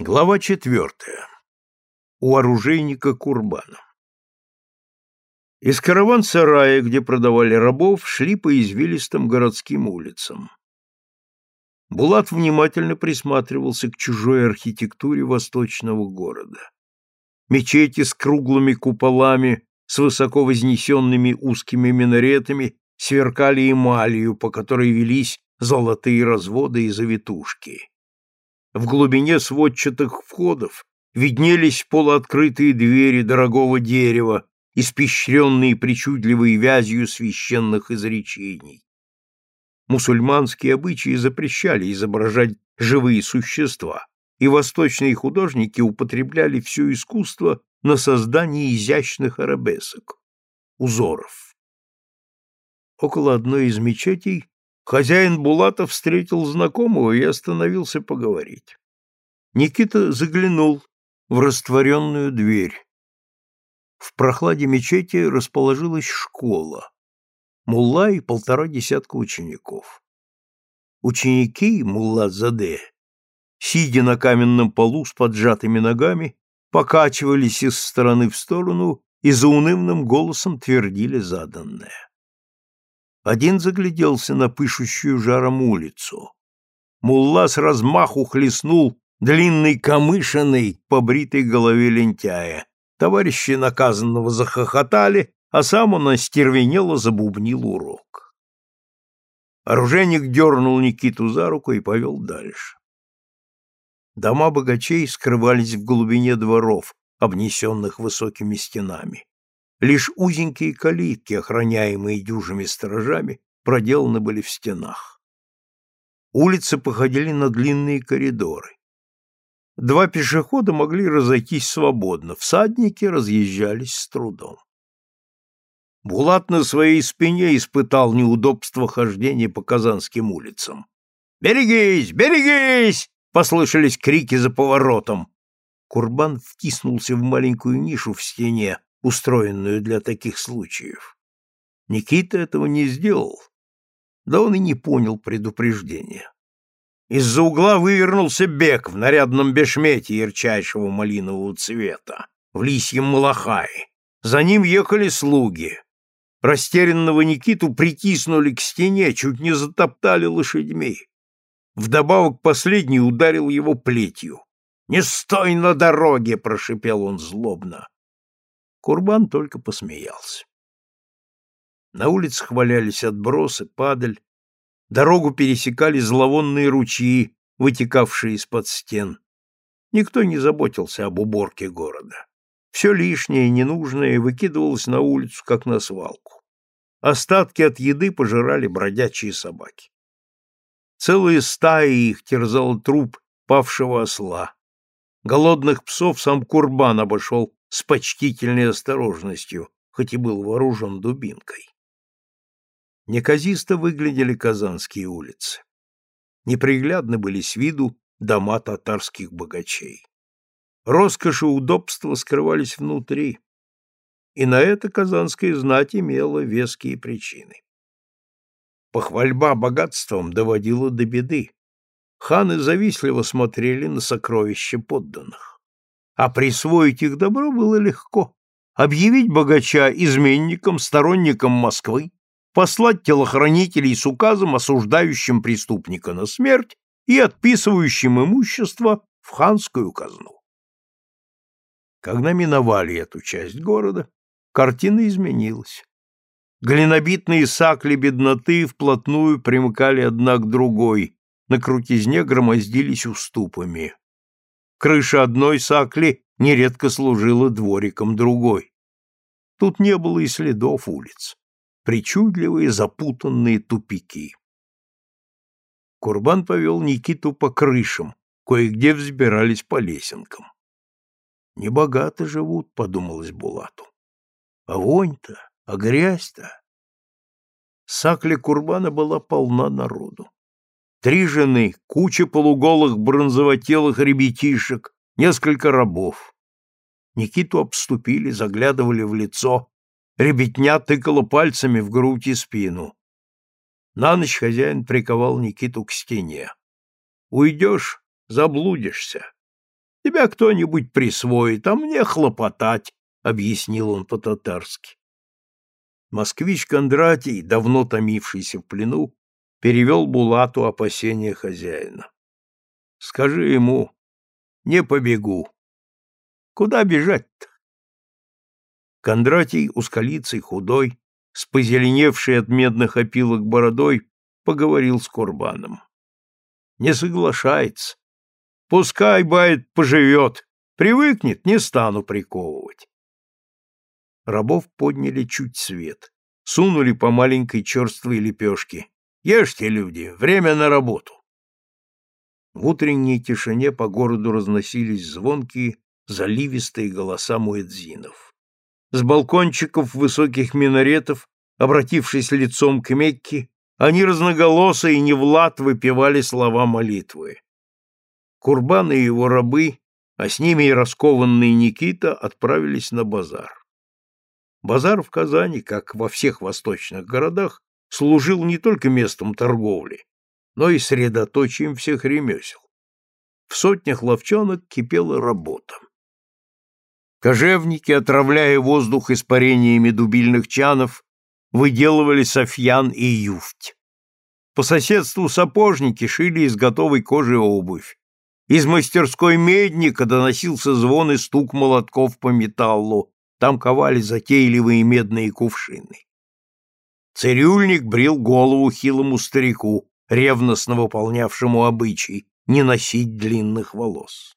Глава четвертая. У оружейника Курбана. Из караван-сарая, где продавали рабов, шли по извилистым городским улицам. Булат внимательно присматривался к чужой архитектуре восточного города. Мечети с круглыми куполами, с высоко вознесенными узкими минаретами сверкали эмалью, по которой велись золотые разводы и завитушки. В глубине сводчатых входов виднелись полуоткрытые двери дорогого дерева, испещренные причудливой вязью священных изречений. Мусульманские обычаи запрещали изображать живые существа, и восточные художники употребляли все искусство на создание изящных арабесок, узоров. Около одной из мечетей Хозяин Булата встретил знакомого и остановился поговорить. Никита заглянул в растворенную дверь. В прохладе мечети расположилась школа. Мулла и полтора десятка учеников. Ученики Мулла Заде, сидя на каменном полу с поджатыми ногами, покачивались из стороны в сторону и заунывным голосом твердили заданное. Один загляделся на пышущую жаром улицу. Мулла с размаху хлестнул длинной камышиной по бритой голове лентяя. Товарищи наказанного захохотали, а сам он остервенело забубнил урок. Оружейник дернул Никиту за руку и повел дальше. Дома богачей скрывались в глубине дворов, обнесенных высокими стенами. Лишь узенькие калитки, охраняемые дюжими сторожами, проделаны были в стенах. Улицы походили на длинные коридоры. Два пешехода могли разойтись свободно, всадники разъезжались с трудом. Булат на своей спине испытал неудобство хождения по казанским улицам. «Берегись! Берегись!» — послышались крики за поворотом. Курбан втиснулся в маленькую нишу в стене, устроенную для таких случаев. Никита этого не сделал, да он и не понял предупреждения. Из-за угла вывернулся бег в нарядном бешмете ярчайшего малинового цвета, в лисьем малахае. За ним ехали слуги. Растерянного Никиту притиснули к стене, чуть не затоптали лошадьми. Вдобавок последний ударил его плетью. «Не стой на дороге!» — прошипел он злобно. Курбан только посмеялся. На улицах валялись отбросы, падаль, дорогу пересекали зловонные ручьи, вытекавшие из-под стен. Никто не заботился об уборке города. Все лишнее и ненужное выкидывалось на улицу, как на свалку. Остатки от еды пожирали бродячие собаки. Целые стаи их терзал труп павшего осла. Голодных псов сам Курбан обошел с почтительной осторожностью, хоть и был вооружен дубинкой. Неказисто выглядели казанские улицы. Неприглядны были с виду дома татарских богачей. Роскошь и удобство скрывались внутри, и на это казанская знать имела веские причины. Похвальба богатством доводила до беды. Ханы завистливо смотрели на сокровища подданных а присвоить их добро было легко. Объявить богача изменником, сторонником Москвы, послать телохранителей с указом, осуждающим преступника на смерть и отписывающим имущество в ханскую казну. Когда миновали эту часть города, картина изменилась. Глинобитные сакли бедноты вплотную примыкали одна к другой, на крутизне громоздились уступами. Крыша одной сакли нередко служила двориком другой. Тут не было и следов улиц. Причудливые запутанные тупики. Курбан повел Никиту по крышам, кое-где взбирались по лесенкам. «Небогато живут», — подумалось Булату. «А вонь-то, а грязь-то!» Сакля Курбана была полна народу. Три жены, куча полуголых бронзовотелых ребятишек, несколько рабов. Никиту обступили, заглядывали в лицо. Ребятня тыкала пальцами в грудь и спину. На ночь хозяин приковал Никиту к стене. «Уйдешь — заблудишься. Тебя кто-нибудь присвоит, а мне хлопотать, — объяснил он по-татарски. Москвич Кондратий, давно томившийся в плену, перевел Булату опасения хозяина. — Скажи ему, не побегу. Куда бежать-то? Кондратий, ускалицей худой, с позеленевшей от медных опилок бородой, поговорил с Курбаном. Не соглашается. Пускай, бает, поживет. Привыкнет, не стану приковывать. Рабов подняли чуть свет, сунули по маленькой черствой лепешке. Ешьте, люди, время на работу. В утренней тишине по городу разносились звонкие, заливистые голоса муэдзинов. С балкончиков высоких минаретов, обратившись лицом к Мекке, они разноголосо и не в лад выпевали слова молитвы. Курбан и его рабы, а с ними и раскованный Никита, отправились на базар. Базар в Казани, как во всех восточных городах, служил не только местом торговли, но и средоточием всех ремесел. В сотнях ловчонок кипела работа. Кожевники, отравляя воздух испарениями дубильных чанов, выделывали софьян и юфть. По соседству сапожники шили из готовой кожи обувь. Из мастерской медника доносился звон и стук молотков по металлу, там ковали затейливые медные кувшины. Цирюльник брил голову хилому старику, ревностно выполнявшему обычай не носить длинных волос.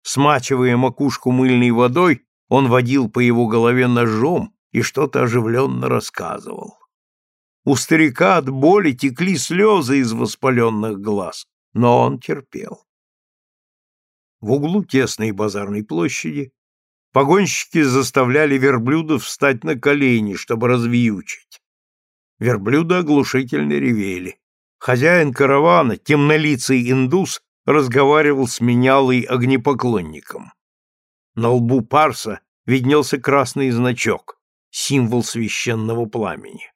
Смачивая макушку мыльной водой, он водил по его голове ножом и что-то оживленно рассказывал. У старика от боли текли слезы из воспаленных глаз, но он терпел. В углу тесной базарной площади погонщики заставляли верблюдов встать на колени, чтобы развьючить. Верблюды оглушительно ревели. Хозяин каравана, темнолицый индус, разговаривал с менялой огнепоклонником. На лбу парса виднелся красный значок, символ священного пламени.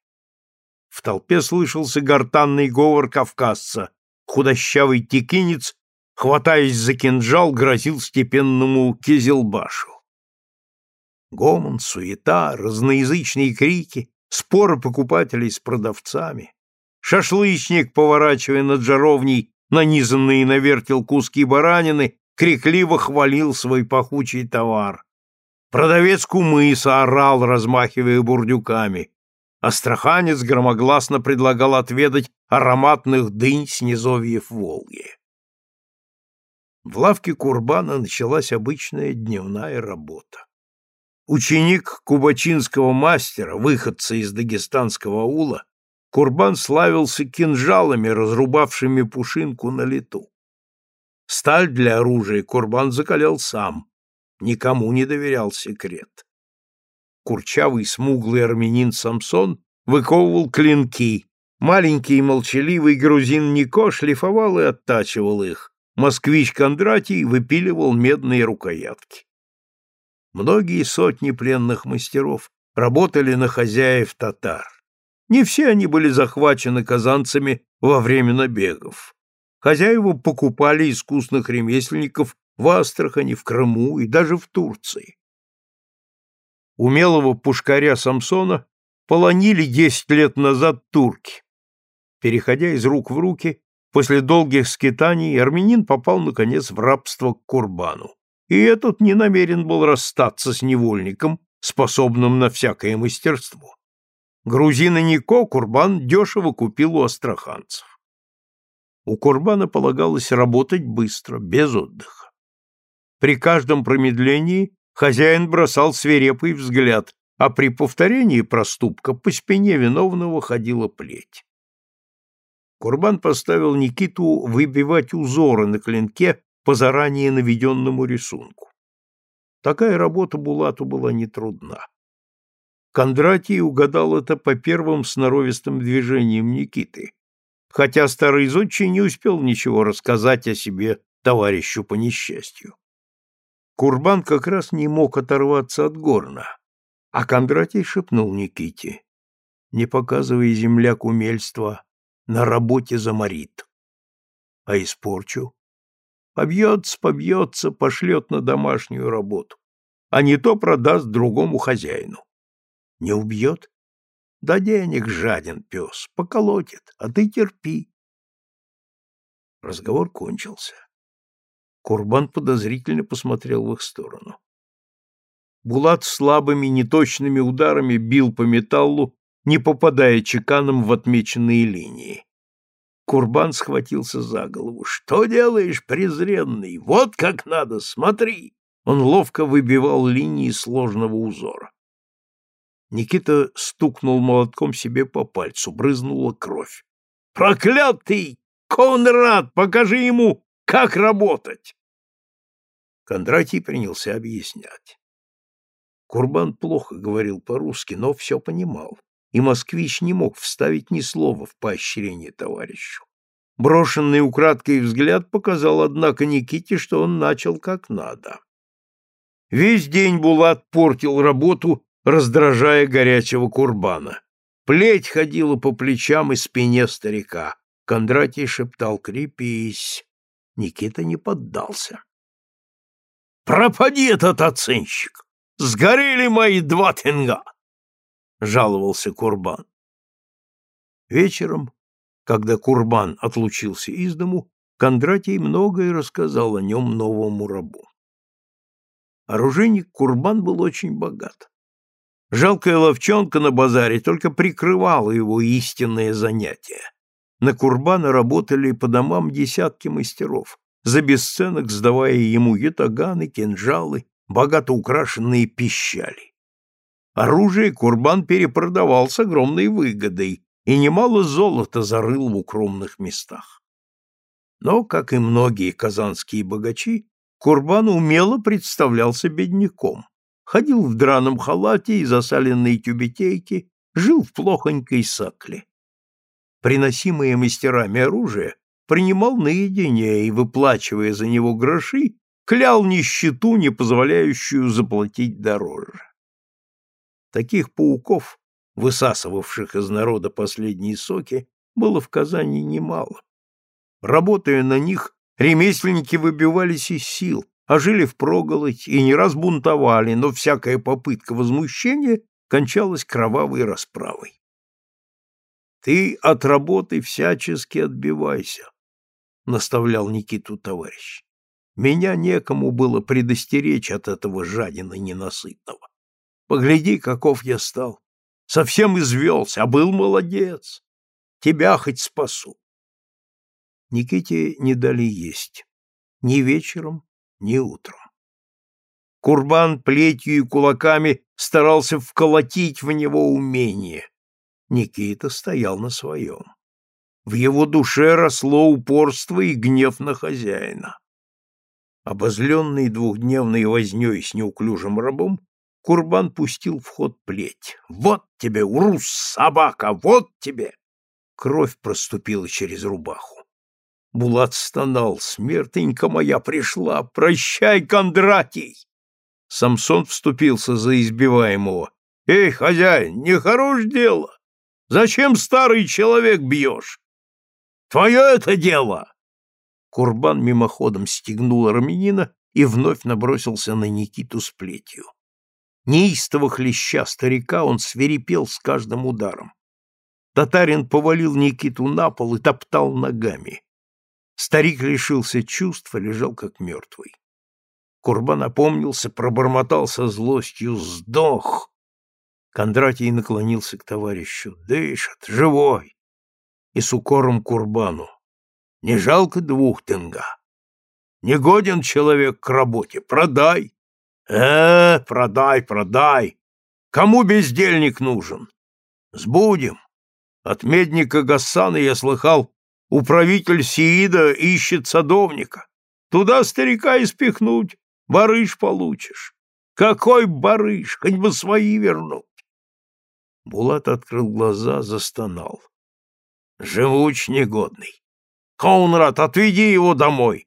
В толпе слышался гортанный говор кавказца. Худощавый текинец, хватаясь за кинжал, грозил степенному Кизелбашу. Гомон, суета, разноязычные крики, споры покупателей с продавцами. Шашлычник, поворачивая над жаровней нанизанные на вертел куски баранины, крикливо хвалил свой пахучий товар. Продавец кумыса орал, размахивая бурдюками. Астраханец громогласно предлагал отведать ароматных дынь с низовьев Волги. В лавке Курбана началась обычная дневная работа. Ученик кубачинского мастера, выходца из дагестанского аула, Курбан славился кинжалами, разрубавшими пушинку на лету. Сталь для оружия Курбан закалял сам, никому не доверял секрет. Курчавый смуглый армянин Самсон выковывал клинки, маленький и молчаливый грузин Нико шлифовал и оттачивал их, москвич Кондратий выпиливал медные рукоятки. Многие сотни пленных мастеров работали на хозяев татар. Не все они были захвачены казанцами во время набегов. Хозяева покупали искусных ремесленников в Астрахани, в Крыму и даже в Турции. Умелого пушкаря Самсона полонили десять лет назад турки. Переходя из рук в руки, после долгих скитаний армянин попал, наконец, в рабство к Курбану. И этот не намерен был расстаться с невольником, способным на всякое мастерство. Грузина Нико Курбан дешево купил у астраханцев. У Курбана полагалось работать быстро, без отдыха. При каждом промедлении хозяин бросал свирепый взгляд, а при повторении проступка по спине виновного ходила плеть. Курбан поставил Никиту выбивать узоры на клинке по заранее наведенному рисунку. Такая работа Булату была нетрудна. Кондратий угадал это по первым сноровистым движениям Никиты, хотя старый зодчий не успел ничего рассказать о себе товарищу по несчастью. Курбан как раз не мог оторваться от горна, а Кондратий шепнул Никите, не показывая земляк умельства, на работе заморит. А испорчу? Побьется, побьется, пошлет на домашнюю работу. А не то продаст другому хозяину. Не убьет? Да денег жаден пес, поколотит, а ты терпи. Разговор кончился. Курбан подозрительно посмотрел в их сторону. Булат слабыми, неточными ударами бил по металлу, не попадая чеканом в отмеченные линии. Курбан схватился за голову. «Что делаешь, презренный? Вот как надо, смотри!» Он ловко выбивал линии сложного узора. Никита стукнул молотком себе по пальцу, брызнула кровь. «Проклятый! Конрад, покажи ему, как работать!» Кондратий принялся объяснять. Курбан плохо говорил по-русски, но все понимал и москвич не мог вставить ни слова в поощрение товарищу. Брошенный украдкой взгляд показал, однако, Никите, что он начал как надо. Весь день Булат портил работу, раздражая горячего курбана. Плеть ходила по плечам и спине старика. Кондратий шептал «Крепись!» Никита не поддался. «Пропади этот оценщик! Сгорели мои два тенга!» — жаловался Курбан. Вечером, когда Курбан отлучился из дому, Кондратий многое рассказал о нем новому рабу. Оружейник Курбан был очень богат. Жалкая ловчонка на базаре только прикрывала его истинное занятие. На Курбана работали по домам десятки мастеров, за бесценок сдавая ему ятаганы, кинжалы, богато украшенные пищали. Оружие Курбан перепродавал с огромной выгодой и немало золота зарыл в укромных местах. Но, как и многие казанские богачи, Курбан умело представлялся бедняком, ходил в драном халате и засаленной тюбетейке, жил в плохонькой сакле. Приносимое мастерами оружие принимал наедине и, выплачивая за него гроши, клял нищету, не позволяющую заплатить дороже. Таких пауков, высасывавших из народа последние соки, было в Казани немало. Работая на них, ремесленники выбивались из сил, а жили впроголодь и не раз бунтовали, но всякая попытка возмущения кончалась кровавой расправой. «Ты от работы всячески отбивайся», — наставлял Никиту товарищ. «Меня некому было предостеречь от этого жадина ненасытного. Погляди, каков я стал. Совсем извелся, а был молодец. Тебя хоть спасу. Никите не дали есть. Ни вечером, ни утром. Курбан плетью и кулаками старался вколотить в него умение. Никита стоял на своем. В его душе росло упорство и гнев на хозяина. Обозленный двухдневной вознёй с неуклюжим рабом, Курбан пустил в ход плеть. «Вот тебе, урус, собака, вот тебе!» Кровь проступила через рубаху. Булат стонал. «Смертенька моя пришла! Прощай, Кондратий!» Самсон вступился за избиваемого. «Эй, хозяин, не хорош дело! Зачем старый человек бьешь? Твое это дело!» Курбан мимоходом стегнул армянина и вновь набросился на Никиту с плетью. Неистово хлеща старика, он свирепел с каждым ударом. Татарин повалил Никиту на пол и топтал ногами. Старик лишился чувств и лежал как мертвый. Курбан пробормотал со злостью «Сдох!». Кондратий наклонился к товарищу. «Дышит, живой!» И с укором Курбану. «Не жалко двух тенга? Не годен человек к работе, продай!» Э, продай, продай. Кому бездельник нужен? Сбудем. От медника Гасана я слыхал, управитель Сиида ищет садовника. Туда старика и спихнуть, барыш получишь. Какой барыш, хоть бы свои вернуть. Булат открыл глаза, застонал. Живуч негодный. Конрад, отведи его домой.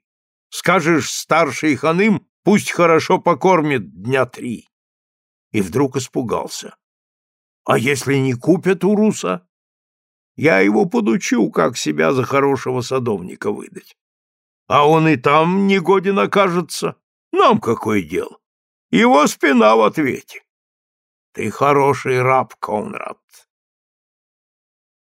Скажешь, старший ханым Пусть хорошо покормит дня три. И вдруг испугался. А если не купят у руса? Я его подучу, как себя за хорошего садовника выдать. а он и там негоден окажется. Нам какое дело? Его спина в ответе. Ты хороший раб, Конрад.